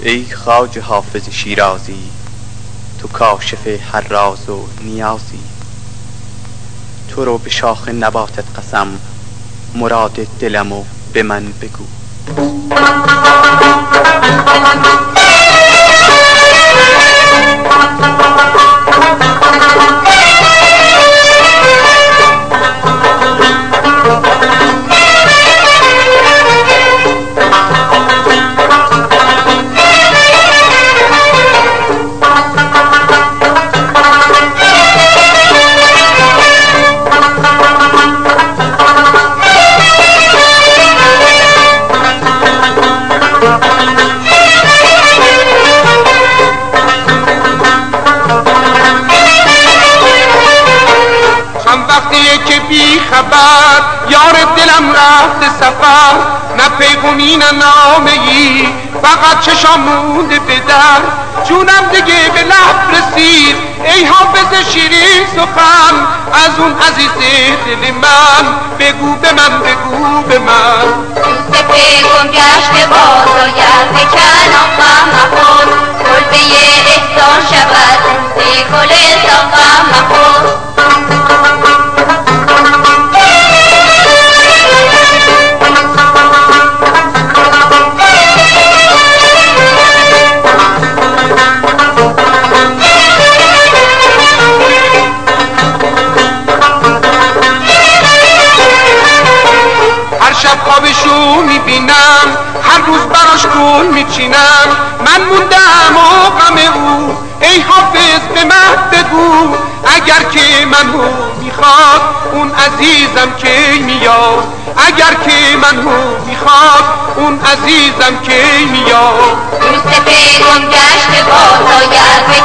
ای خواجه حافظ شیرازی تو کاشف هر راز و نیازی. تو رو به شاخ نباتت قسم مراد دلم و به من بگو. پیغومی نه نامه ای فقط چشام مونده به در. جونم دیگه به لب رسید. ای حافظ شیرین سخن از اون عزیز دل من. بگو به من بگو به من. اگر که منو می‌خواد اون عزیزم که میاد. اگر که منو می‌خواد اون عزیزم که میاد. دوست پیغم گشت باز آید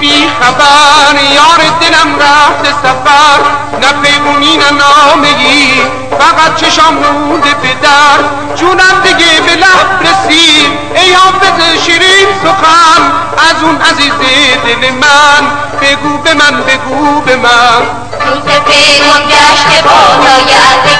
بی خبر یار دلم رفت سفر. نه پیغونی نه نامگی فقط چشام مونده به جونم دیگه به لب رسید ای حافظ شیرین سخن. از اون عزیز دل من بگو به من بگو به من. روز پیغام گشت باز آید به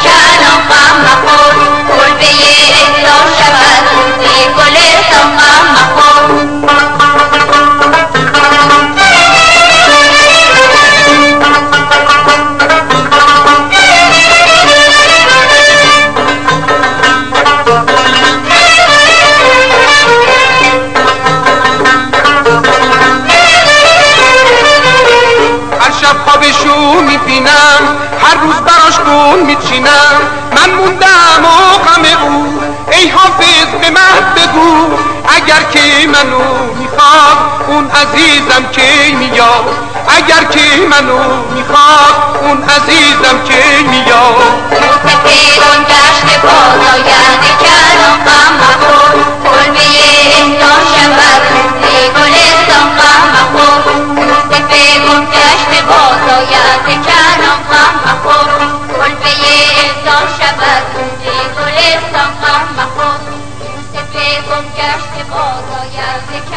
خوابشو می‌بینم هر روز براش گل میچینم. من موندم و غم او ای حافظ به من بگو اگر که منو می‌خواد اون عزیزم که میاد. اگر که منو می‌خواد اون عزیزم که میاد. دوست گشت